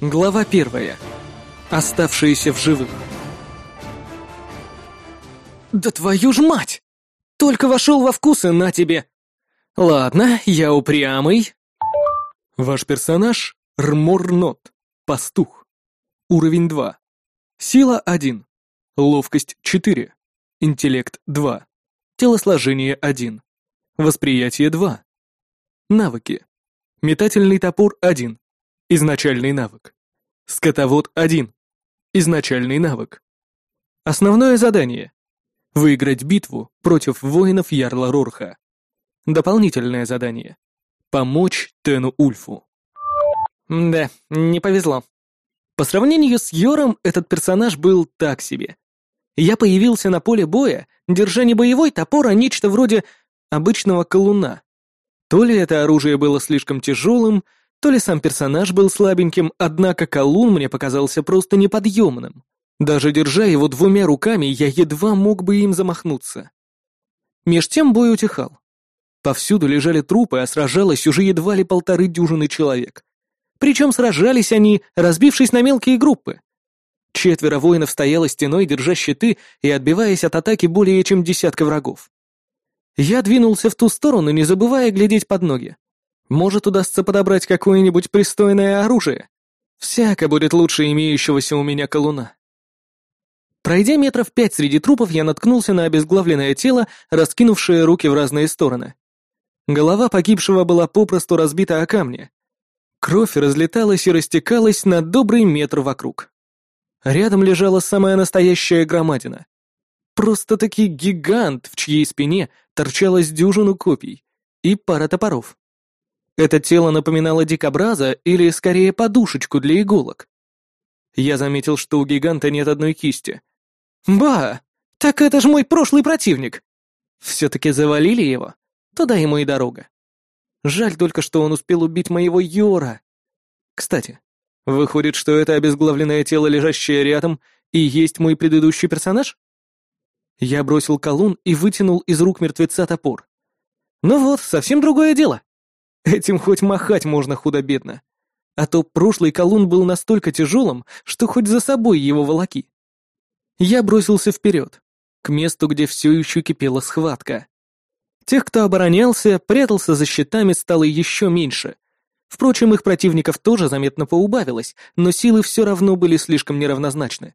Глава первая. Оставшиеся в живых. «Да твою ж мать! Только вошел во вкусы, на тебе! Ладно, я упрямый». Ваш персонаж — Рморнот, пастух. Уровень 2. Сила 1. Ловкость 4. Интеллект 2. Телосложение 1. Восприятие 2. Навыки. Метательный топор 1. Изначальный навык. Скотовод 1. Изначальный навык. Основное задание. Выиграть битву против воинов Ярла Рорха. Дополнительное задание. Помочь Тену Ульфу. Да, не повезло. По сравнению с Йором, этот персонаж был так себе. Я появился на поле боя, держа не боевой топор, а нечто вроде обычного колуна. То ли это оружие было слишком тяжелым, то ли сам персонаж был слабеньким, однако колун мне показался просто неподъемным. Даже держа его двумя руками, я едва мог бы им замахнуться. Меж тем бой утихал. Повсюду лежали трупы, а сражалось уже едва ли полторы дюжины человек. Причем сражались они, разбившись на мелкие группы. Четверо воинов стояло стеной, держа щиты и отбиваясь от атаки более чем десятка врагов. Я двинулся в ту сторону, не забывая глядеть под ноги. Может, удастся подобрать какое-нибудь пристойное оружие. Всяко будет лучше имеющегося у меня колуна. Пройдя метров пять среди трупов, я наткнулся на обезглавленное тело, раскинувшее руки в разные стороны. Голова погибшего была попросту разбита о камни. Кровь разлеталась и растекалась на добрый метр вокруг. Рядом лежала самая настоящая громадина. Просто-таки гигант, в чьей спине торчалась дюжину копий и пара топоров. Это тело напоминало дикобраза или, скорее, подушечку для иголок. Я заметил, что у гиганта нет одной кисти. «Ба! Так это ж мой прошлый противник!» Все-таки завалили его? Туда ему и дорога. Жаль только, что он успел убить моего Йора. Кстати, выходит, что это обезглавленное тело, лежащее рядом, и есть мой предыдущий персонаж? Я бросил колун и вытянул из рук мертвеца топор. Ну вот, совсем другое дело. Этим хоть махать можно худо-бедно. А то прошлый колун был настолько тяжелым, что хоть за собой его волоки. Я бросился вперед, к месту, где все еще кипела схватка. Тех, кто оборонялся, прятался за щитами, стало еще меньше. Впрочем, их противников тоже заметно поубавилось, но силы все равно были слишком неравнозначны.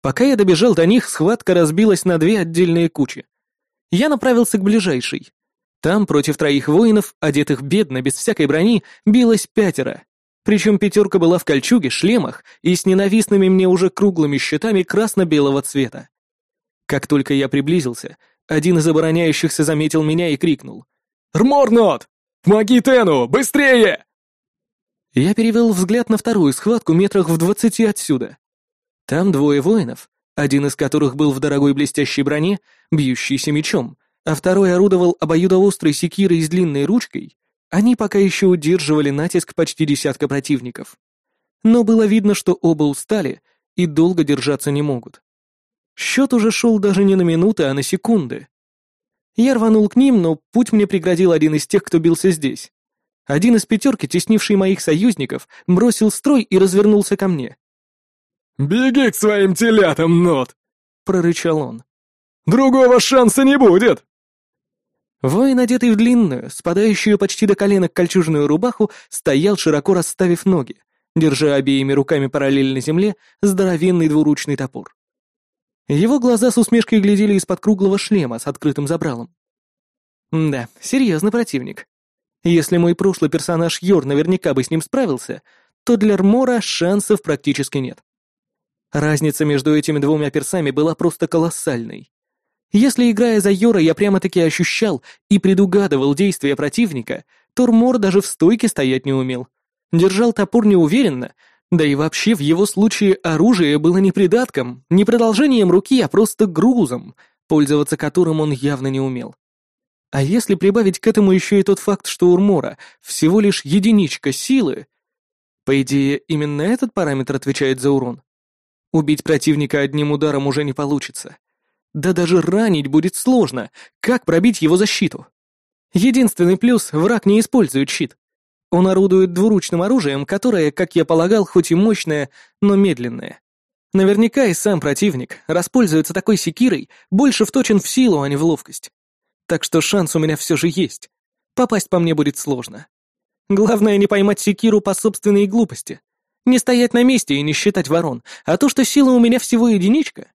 Пока я добежал до них, схватка разбилась на две отдельные кучи. Я направился к ближайшей. Там против троих воинов, одетых бедно, без всякой брони, билось пятеро. Причем пятерка была в кольчуге, шлемах и с ненавистными мне уже круглыми щитами красно-белого цвета. Как только я приблизился, один из обороняющихся заметил меня и крикнул. «Рморнот! Помоги Тену! Быстрее!» Я перевел взгляд на вторую схватку метрах в двадцати отсюда. Там двое воинов, один из которых был в дорогой блестящей броне, бьющийся мечом, а второй орудовал обоюдоострой секирой с длинной ручкой, они пока еще удерживали натиск почти десятка противников. Но было видно, что оба устали и долго держаться не могут. Счет уже шел даже не на минуты, а на секунды. Я рванул к ним, но путь мне преградил один из тех, кто бился здесь. Один из пятерки, теснивший моих союзников, бросил строй и развернулся ко мне. «Беги к своим телятам, Нот!» — прорычал он. «Другого шанса не будет!» Воин, одетый в длинную, спадающую почти до коленок кольчужную рубаху, стоял, широко расставив ноги, держа обеими руками параллельно земле здоровенный двуручный топор. Его глаза с усмешкой глядели из-под круглого шлема с открытым забралом. Да, серьезный противник. Если мой прошлый персонаж Йор наверняка бы с ним справился, то для Рмора шансов практически нет. Разница между этими двумя персами была просто колоссальной. Если, играя за Йора, я прямо-таки ощущал и предугадывал действия противника, то Рмор даже в стойке стоять не умел. Держал топор неуверенно, да и вообще в его случае оружие было не придатком, не продолжением руки, а просто грузом, пользоваться которым он явно не умел. А если прибавить к этому еще и тот факт, что у Рмора всего лишь единичка силы, по идее, именно этот параметр отвечает за урон. Убить противника одним ударом уже не получится. Да даже ранить будет сложно. Как пробить его защиту? Единственный плюс — враг не использует щит. он орудует двуручным оружием, которое, как я полагал, хоть и мощное, но медленное. Наверняка и сам противник распользуется такой секирой, больше вточен в силу, а не в ловкость. Так что шанс у меня все же есть. Попасть по мне будет сложно. Главное не поймать секиру по собственной глупости. Не стоять на месте и не считать ворон, а то, что сила у меня всего единичка.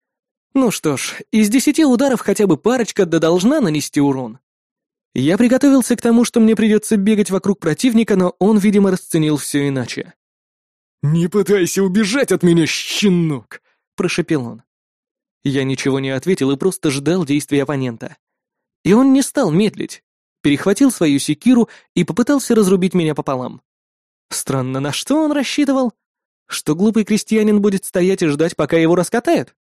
Ну что ж, из десяти ударов хотя бы парочка да должна нанести урон. Я приготовился к тому, что мне придется бегать вокруг противника, но он, видимо, расценил все иначе. «Не пытайся убежать от меня, щенок!» — прошепел он. Я ничего не ответил и просто ждал действий оппонента. И он не стал медлить, перехватил свою секиру и попытался разрубить меня пополам. Странно, на что он рассчитывал? Что глупый крестьянин будет стоять и ждать, пока его раскатают?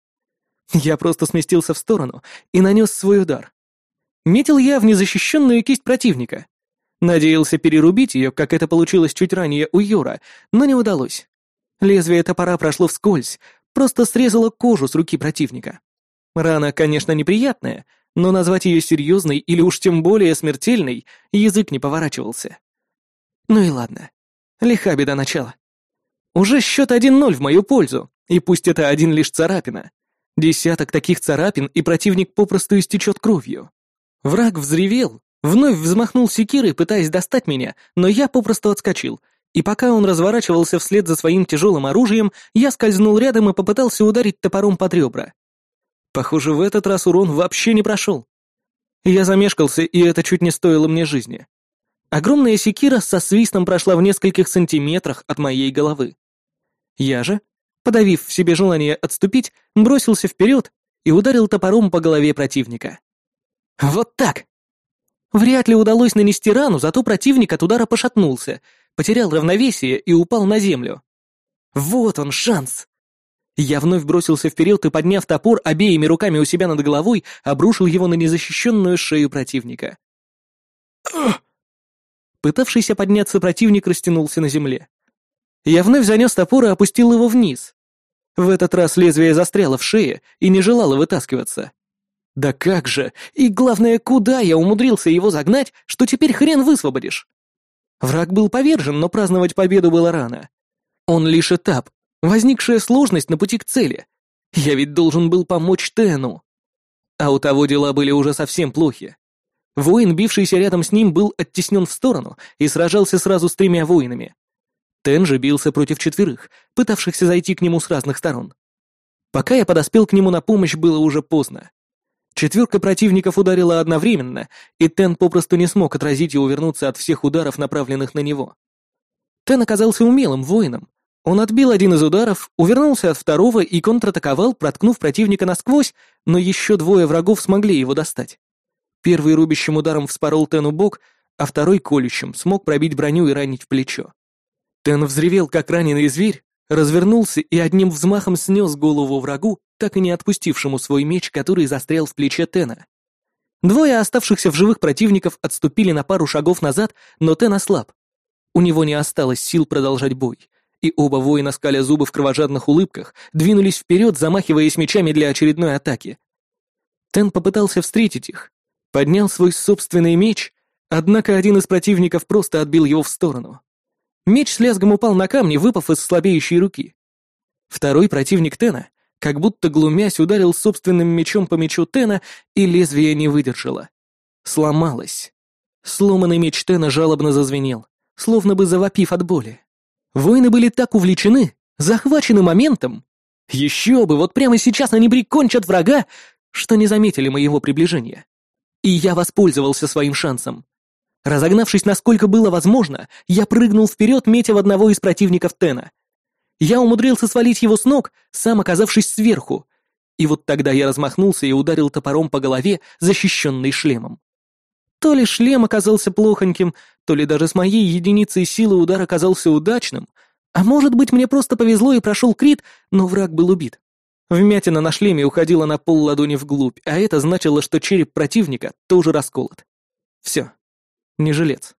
Я просто сместился в сторону и нанес свой удар. Метил я в незащищенную кисть противника. Надеялся перерубить ее, как это получилось чуть ранее у Юра, но не удалось. Лезвие топора прошло вскользь, просто срезало кожу с руки противника. Рана, конечно, неприятная, но назвать ее серьезной или уж тем более смертельной язык не поворачивался. Ну и ладно. Лиха беда начала. Уже счет 1-0 в мою пользу, и пусть это один лишь царапина. Десяток таких царапин, и противник попросту истечет кровью. Враг взревел, вновь взмахнул секирой, пытаясь достать меня, но я попросту отскочил, и пока он разворачивался вслед за своим тяжелым оружием, я скользнул рядом и попытался ударить топором под ребра. Похоже, в этот раз урон вообще не прошел. Я замешкался, и это чуть не стоило мне жизни. Огромная секира со свистом прошла в нескольких сантиметрах от моей головы. Я же, подавив в себе желание отступить, бросился вперед и ударил топором по голове противника. Вот так! Вряд ли удалось нанести рану, зато противник от удара пошатнулся, потерял равновесие и упал на землю. Вот он шанс! Я вновь бросился вперед и, подняв топор обеими руками у себя над головой, обрушил его на незащищенную шею противника. Пытавшийся подняться противник растянулся на земле. Я вновь занес топор и опустил его вниз. В этот раз лезвие застряло в шее и не желало вытаскиваться. Да как же! И главное, куда я умудрился его загнать, что теперь хрен высвободишь? Враг был повержен, но праздновать победу было рано. Он лишь этап, возникшая сложность на пути к цели. Я ведь должен был помочь Тену. А у того дела были уже совсем плохи. Воин, бившийся рядом с ним, был оттеснен в сторону и сражался сразу с тремя воинами. Тен же бился против четверых, пытавшихся зайти к нему с разных сторон. Пока я подоспел к нему на помощь, было уже поздно. Четверка противников ударила одновременно, и Тен попросту не смог отразить и увернуться от всех ударов, направленных на него. Тен оказался умелым воином. Он отбил один из ударов, увернулся от второго и контратаковал, проткнув противника насквозь, но еще двое врагов смогли его достать. Первый рубящим ударом вспорол Тену бок, а второй колющим смог пробить броню и ранить в плечо. Тен взревел, как раненый зверь, развернулся и одним взмахом снес голову врагу, так и не отпустившему свой меч, который застрял в плече Тена. Двое оставшихся в живых противников отступили на пару шагов назад, но Тен ослаб. У него не осталось сил продолжать бой, и оба воина, скаля зубы в кровожадных улыбках, двинулись вперед, замахиваясь мечами для очередной атаки. Тен попытался встретить их, поднял свой собственный меч, однако один из противников просто отбил его в сторону. Меч с лязгом упал на камни, выпав из слабеющей руки. Второй противник Тена, как будто глумясь, ударил собственным мечом по мечу Тена, и лезвие не выдержало. Сломалось. Сломанный меч Тена жалобно зазвенел, словно бы завопив от боли. Воины были так увлечены, захвачены моментом. Еще бы, вот прямо сейчас они прикончат врага, что не заметили моего приближения. И я воспользовался своим шансом. Разогнавшись насколько было возможно, я прыгнул вперед, метя в одного из противников Тена. Я умудрился свалить его с ног, сам оказавшись сверху. И вот тогда я размахнулся и ударил топором по голове, защищенный шлемом. То ли шлем оказался плохоньким, то ли даже с моей единицей силы удар оказался удачным, а может быть мне просто повезло и прошел крит, но враг был убит. Вмятина на шлеме уходила на пол ладони вглубь, а это значило, что череп противника тоже расколот. Все, не жилец.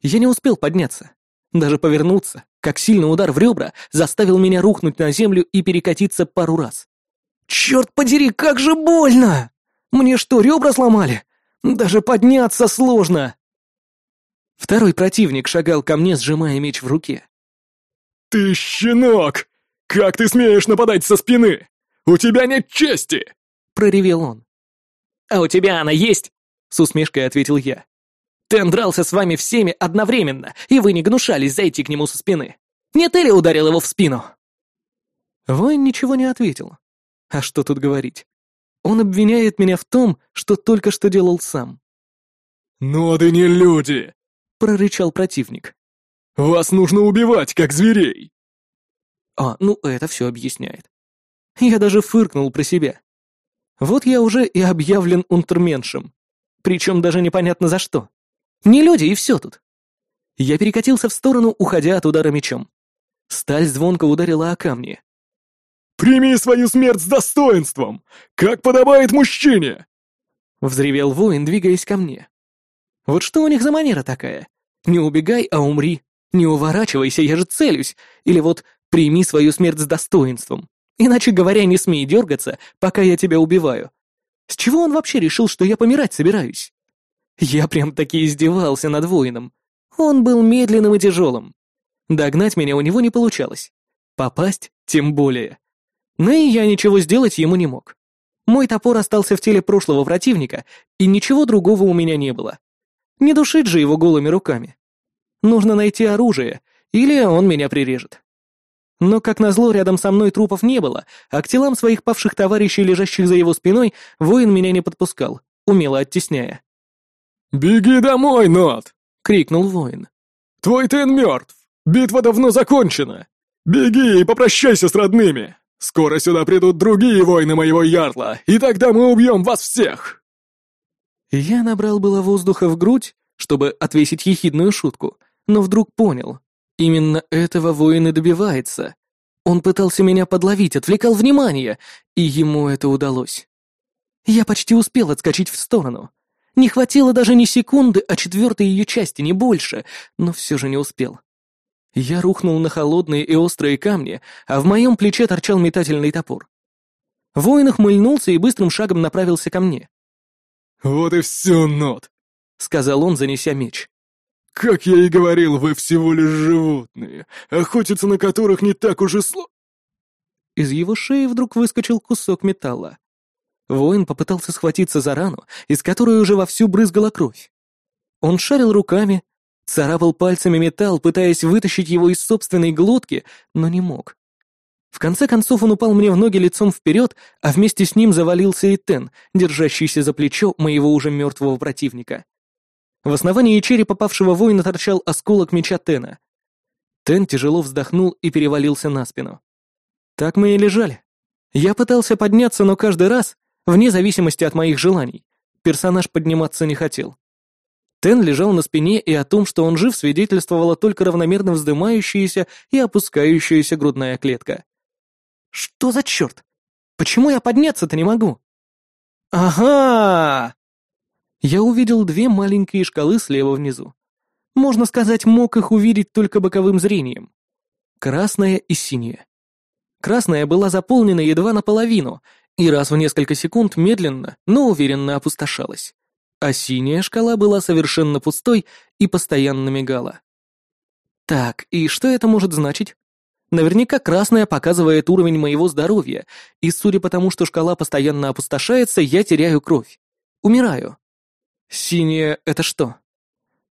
Я не успел подняться, даже повернуться, как сильный удар в ребра заставил меня рухнуть на землю и перекатиться пару раз. «Черт подери, как же больно! Мне что, ребра сломали? Даже подняться сложно!» Второй противник шагал ко мне, сжимая меч в руке. «Ты щенок! Как ты смеешь нападать со спины? У тебя нет чести!» — проревел он. «А у тебя она есть?» — с усмешкой ответил я. «Тен дрался с вами всеми одновременно, и вы не гнушались зайти к нему со спины. Не ты ли ударил его в спину?» Воин ничего не ответил. А что тут говорить? Он обвиняет меня в том, что только что делал сам. «Но ты не люди!» — прорычал противник. «Вас нужно убивать, как зверей!» А, ну это все объясняет. Я даже фыркнул про себя. Вот я уже и объявлен унтерменшем. Причем даже непонятно за что. Не люди, и все тут. Я перекатился в сторону, уходя от удара мечом. Сталь звонко ударила о камни. «Прими свою смерть с достоинством, как подобает мужчине!» Взревел воин, двигаясь ко мне. Вот что у них за манера такая? Не убегай, а умри. Не уворачивайся, я же целюсь. Или вот прими свою смерть с достоинством. Иначе говоря, не смей дергаться, пока я тебя убиваю. С чего он вообще решил, что я помирать собираюсь? Я прям-таки издевался над воином. Он был медленным и тяжелым. Догнать меня у него не получалось. Попасть тем более. Но и я ничего сделать ему не мог. Мой топор остался в теле прошлого противника, и ничего другого у меня не было. Не душить же его голыми руками. Нужно найти оружие, или он меня прирежет. Но, как назло, рядом со мной трупов не было, а к телам своих павших товарищей, лежащих за его спиной, воин меня не подпускал, умело оттесняя. «Беги домой, Нот!» — крикнул воин. «Твой Тен мертв! Битва давно закончена! Беги и попрощайся с родными! Скоро сюда придут другие воины моего ярла, и тогда мы убьем вас всех!» Я набрал было воздуха в грудь, чтобы отвесить ехидную шутку, но вдруг понял. Именно этого воин и добивается. Он пытался меня подловить, отвлекал внимание, и ему это удалось. Я почти успел отскочить в сторону. Не хватило даже ни секунды, а четвертой ее части, не больше, но все же не успел. Я рухнул на холодные и острые камни, а в моем плече торчал метательный топор. Воин охмыльнулся и быстрым шагом направился ко мне. «Вот и все, Нот», — сказал он, занеся меч. «Как я и говорил, вы всего лишь животные, охотиться на которых не так уж и сло...» Из его шеи вдруг выскочил кусок металла. Воин попытался схватиться за рану, из которой уже вовсю брызгала кровь. Он шарил руками, царапал пальцами металл, пытаясь вытащить его из собственной глотки, но не мог. В конце концов он упал мне в ноги лицом вперед, а вместе с ним завалился и Тен, держащийся за плечо моего уже мертвого противника. В основании черепа попавшего воина торчал осколок меча Тена. Тен тяжело вздохнул и перевалился на спину. Так мы и лежали. Я пытался подняться, но каждый раз, вне зависимости от моих желаний, персонаж подниматься не хотел. Тен лежал на спине, и о том, что он жив, свидетельствовала только равномерно вздымающаяся и опускающаяся грудная клетка. Что за черт? Почему я подняться-то не могу? Ага! я увидел две маленькие шкалы слева внизу. Можно сказать, мог их увидеть только боковым зрением. Красная и синяя. Красная была заполнена едва наполовину, и раз в несколько секунд медленно, но уверенно опустошалась. А синяя шкала была совершенно пустой и постоянно мигала. Так, и что это может значить? Наверняка красная показывает уровень моего здоровья, и судя по тому, что шкала постоянно опустошается, я теряю кровь. Умираю. Синяя — это что?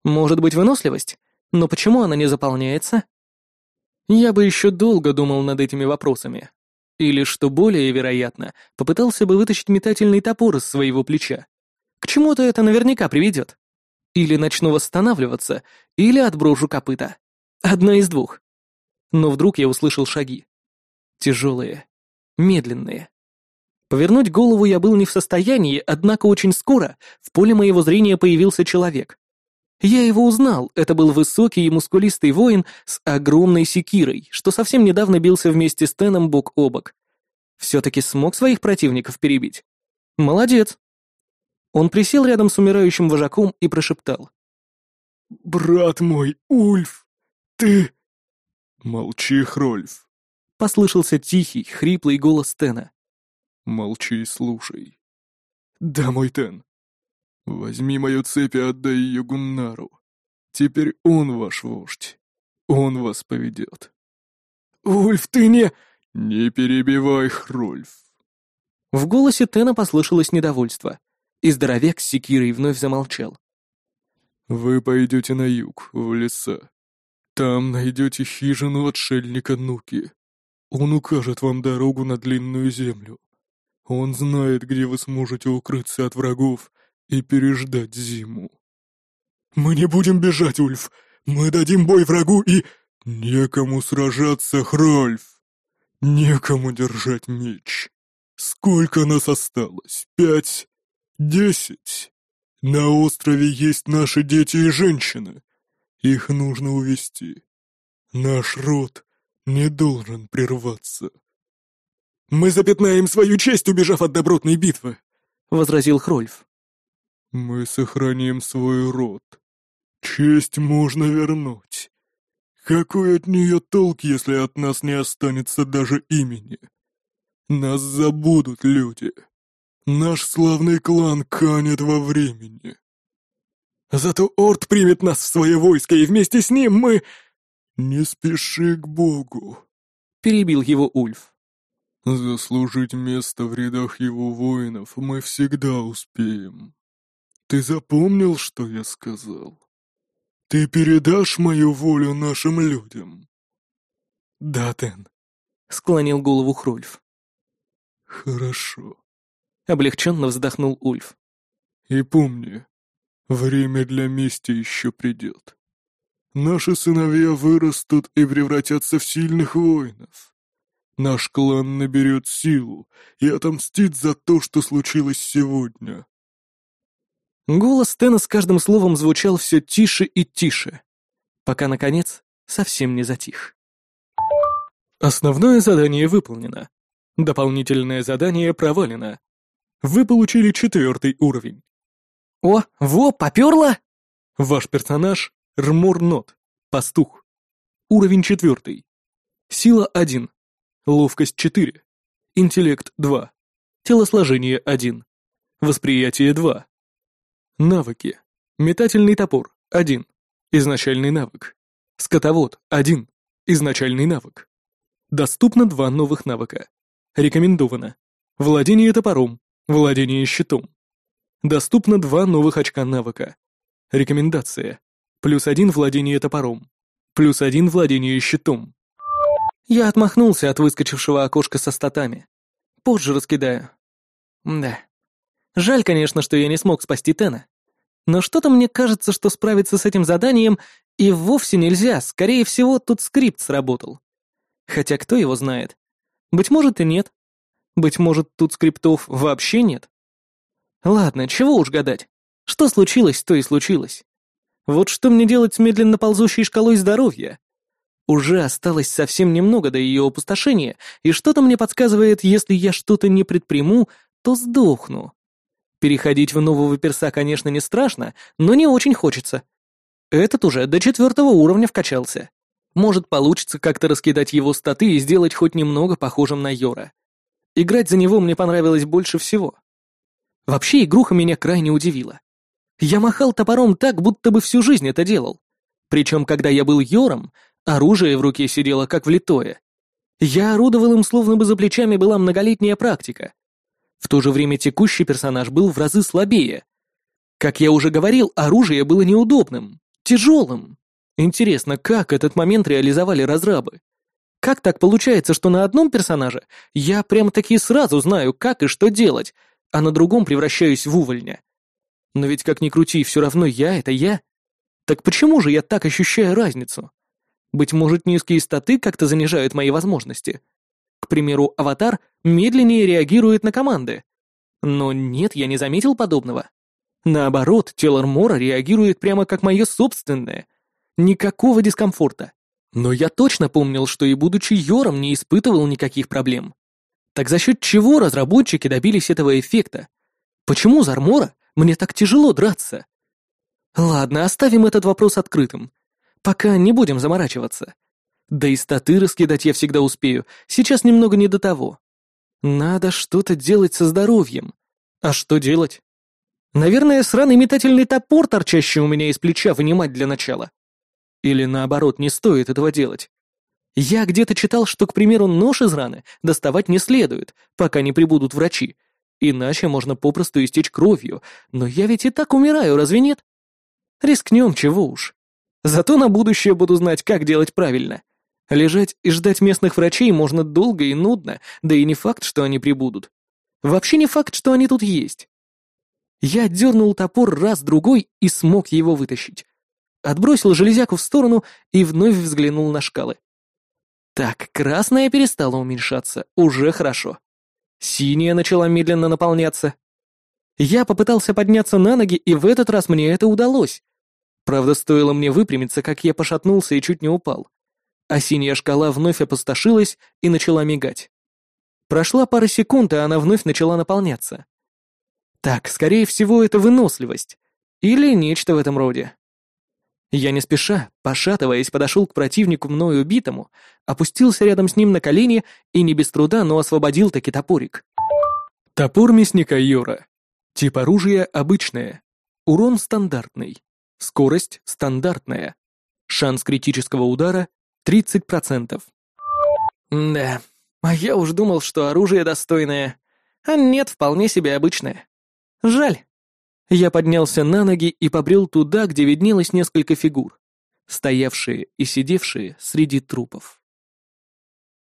Может быть, выносливость? Но почему она не заполняется? Я бы еще долго думал над этими вопросами. Или, что более вероятно, попытался бы вытащить метательный топор из своего плеча. К чему-то это наверняка приведет. Или начну восстанавливаться, или отброшу копыта. Одно из двух. Но вдруг я услышал шаги. Тяжелые, медленные. Повернуть голову я был не в состоянии, однако очень скоро в поле моего зрения появился человек. Я его узнал, это был высокий и мускулистый воин с огромной секирой, что совсем недавно бился вместе с Теном бок о бок. Все-таки смог своих противников перебить. Молодец. Он присел рядом с умирающим вожаком и прошептал. «Брат мой, Ульф, ты...» «Молчи, Хрольф», — послышался тихий, хриплый голос Тена. Молчи и слушай. Да, мой Тен. Возьми мою цепь и отдай ее Гуннару. Теперь он ваш вождь. Он вас поведет. «Ульф, ты не...» «Не перебивай, Хрольф». В голосе Тена послышалось недовольство, и здоровяк с секирой вновь замолчал. «Вы пойдете на юг, в леса. Там найдете хижину отшельника Нуки. Он укажет вам дорогу на длинную землю. Он знает, где вы сможете укрыться от врагов и переждать зиму. Мы не будем бежать, Ульф. Мы дадим бой врагу и... Некому сражаться, Хрольф. Некому держать меч. Сколько нас осталось? Пять? Десять? На острове есть наши дети и женщины. Их нужно увести. Наш род не должен прерваться. «Мы запятнаем свою честь, убежав от добротной битвы», — возразил Хрольф. «Мы сохраним свой род. Честь можно вернуть. Какой от нее толк, если от нас не останется даже имени? Нас забудут люди. Наш славный клан канет во времени. Зато Орд примет нас в свое войско, и вместе с ним мы... Не спеши к Богу, — перебил его Ульф. Заслужить место в рядах его воинов мы всегда успеем. Ты запомнил, что я сказал? Ты передашь мою волю нашим людям? Да, Тен, — склонил голову Хрольф. «Хорошо», — облегченно вздохнул Ульф. «И помни, время для мести еще придет. Наши сыновья вырастут и превратятся в сильных воинов. Наш клан наберет силу и отомстит за то, что случилось сегодня». Голос Тена с каждым словом звучал все тише и тише, пока, наконец, совсем не затих. Основное задание выполнено. Дополнительное задание провалено. Вы получили четвертый уровень. О, во, поперло! Ваш персонаж — Рмурнот, пастух. Уровень четвертый. Сила 1. Ловкость 4. Интеллект 2. Телосложение 1. Восприятие 2. Навыки. Метательный топор 1. Изначальный навык. Скотовод 1. Изначальный навык. Доступно два новых навыка. Рекомендовано. Владение топором. Владение щитом. Доступно два новых очка навыка. Рекомендация. Плюс один владение топором. Плюс один владение щитом. Я отмахнулся от выскочившего окошка со статами. Позже раскидаю. Да. Жаль, конечно, что я не смог спасти Тена. Но что-то мне кажется, что справиться с этим заданием и вовсе нельзя. Скорее всего, тут скрипт сработал. Хотя кто его знает? Быть может и нет. Быть может, тут скриптов вообще нет. Ладно, чего уж гадать. Что случилось, то и случилось. Вот что мне делать с медленно ползущей шкалой здоровья? Уже осталось совсем немного до ее опустошения, и что-то мне подсказывает, если я что-то не предприму, то сдохну. Переходить в нового перса, конечно, не страшно, но не очень хочется. Этот уже до четвертого уровня вкачался. Может, получится как-то раскидать его статы и сделать хоть немного похожим на Йора. Играть за него мне понравилось больше всего. Вообще, игруха меня крайне удивила. Я махал топором так, будто бы всю жизнь это делал. Причем, когда я был Йором, оружие в руке сидело как влитое. Я орудовал им, словно бы за плечами была многолетняя практика. В то же время текущий персонаж был в разы слабее. Как я уже говорил, оружие было неудобным, тяжелым. Интересно, как этот момент реализовали разрабы? Как так получается, что на одном персонаже я прямо-таки сразу знаю, как и что делать, а на другом превращаюсь в увольня? Но ведь как ни крути, все равно я — это я. Так почему же я так ощущаю разницу? Быть может, низкие статы как-то занижают мои возможности? К примеру, аватар медленнее реагирует на команды. Но нет, я не заметил подобного. Наоборот, тело Мора реагирует прямо как мое собственное — Никакого дискомфорта. Но я точно помнил, что и будучи Йором не испытывал никаких проблем. Так за счет чего разработчики добились этого эффекта? Почему за Армора мне так тяжело драться? Ладно, оставим этот вопрос открытым. Пока не будем заморачиваться. Да и статы раскидать я всегда успею, сейчас немного не до того. Надо что-то делать со здоровьем. А что делать? Наверное, сраный метательный топор, торчащий у меня из плеча, вынимать для начала. Или наоборот, не стоит этого делать. Я где-то читал, что, к примеру, нож из раны доставать не следует, пока не прибудут врачи. Иначе можно попросту истечь кровью, но я ведь и так умираю, разве нет? Рискнем, чего уж. Зато на будущее буду знать, как делать правильно. Лежать и ждать местных врачей можно долго и нудно, да и не факт, что они прибудут. Вообще не факт, что они тут есть. Я дернул топор раз-другой и смог его вытащить. Отбросил железяку в сторону и вновь взглянул на шкалы. Так, красная перестала уменьшаться, уже хорошо. Синяя начала медленно наполняться. Я попытался подняться на ноги, и в этот раз мне это удалось. Правда, стоило мне выпрямиться, как я пошатнулся и чуть не упал. А синяя шкала вновь опустошилась и начала мигать. Прошла пара секунд, и она вновь начала наполняться. Так, скорее всего, это выносливость. Или нечто в этом роде. Я не спеша, пошатываясь, подошел к противнику мною убитому, опустился рядом с ним на колени и не без труда, но освободил таки топорик. Топор мясника Йора. Тип оружия обычное. Урон стандартный. Скорость стандартная. Шанс критического удара 30%. Да, а я уж думал, что оружие достойное. А нет, вполне себе обычное. Жаль. Я поднялся на ноги и побрел туда, где виднелось несколько фигур, стоявшие и сидевшие среди трупов.